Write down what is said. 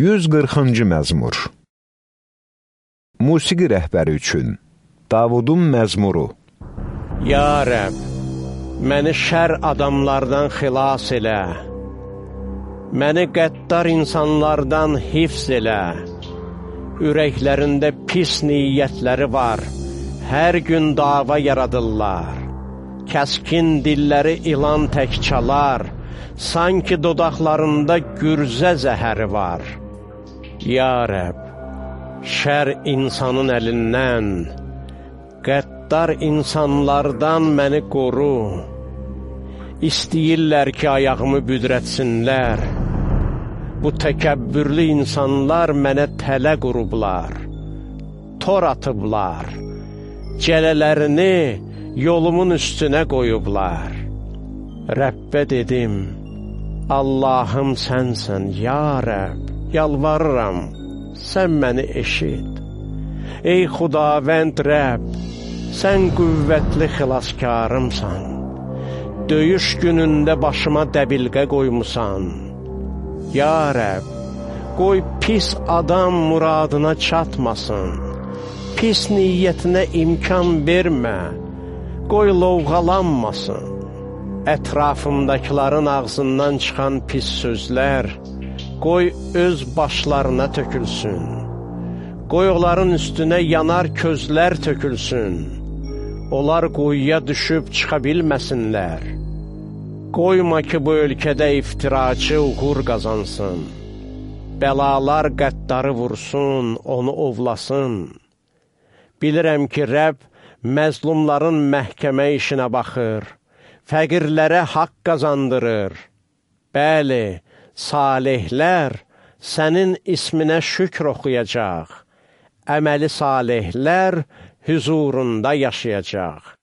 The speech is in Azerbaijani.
140-cı məzmur. Musiqi rəhbəri üçün Davudun məzmuru. Ya Rəb, məni şər adamlardan xilas elə, məni qəddar insanlardan hifz elə, ürəklərində pis niyyətləri var, hər gün dava yaradırlar, kəskin dilləri ilan tək çalar, sanki dodaqlarında gürzə zəhəri var. Ya Rəb, şər insanın əlindən, qəddar insanlardan məni qoru. İstəyirlər ki, ayağımı büdrətsinlər. Bu təkəbbürlü insanlar mənə tələ qurublar, tor atıblar, cələlərini yolumun üstünə qoyublar. Rəbbə dedim, Allahım sənsən, ya Rəb, yalvarıram, sən məni eşit. Ey xudavənd Rəb, sən qüvvətli xilaskarımsan. Döyüş günündə başıma dəbilqə qoymusan. Ya Rəb, qoy pis adam muradına çatmasın. Pis niyyətinə imkan vermə, qoy lovğalanmasın ətrafımdakıların ağzından çıxan pis sözlər, qoy öz başlarına tökülsün. Qoy onların üstünə yanar közlər tökülsün. Onlar quyuya düşüb çıxa bilməsinlər. Qoyma ki, bu ölkədə iftiraçı uğur qazansın. Bəlalar qəddarı vursun, onu ovlasın. Bilirəm ki, Rəbb məzlumların məhkəmə işinə baxır fəqirlərə haqq qazandırır. Bəli, salihlər sənin isminə şükr oxuyacaq. Əməli salihlər hüzurunda yaşayacaq.